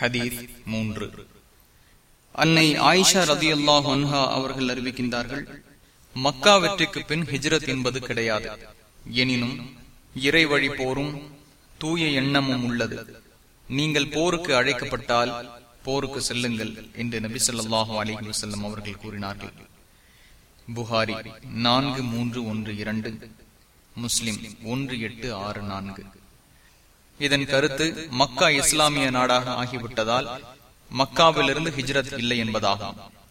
ஹதீஸ் மூன்று. அன்னை ஆயிஷா ரதி அல்லாஹ் அவர்கள் அறிவிக்கின்றார்கள் மக்கா வெற்றிக்கு பின் ஹிஜ்ரத் என்பது கிடையாது. எனினும் இறை வழி போரும் தூய எண்ணமும் உள்ளது. நீங்கள் போருக்கு அழைக்கப்பட்டால் போருக்கு செல்லுங்கள் என்று நபி சொல்லாஹு அலிஹி வசல்லம் அவர்கள் கூறினார்கள். புகாரி நான்கு மூன்று ஒன்று இரண்டு முஸ்லிம் ஒன்று எட்டு ஆறு நான்கு. இதன் கருத்து மக்கா இஸ்லாமிய நாடாக ஆகிவிட்டதால் மக்காவிலிருந்து ஹிஜ்ரத் இல்லை என்பதாகும்.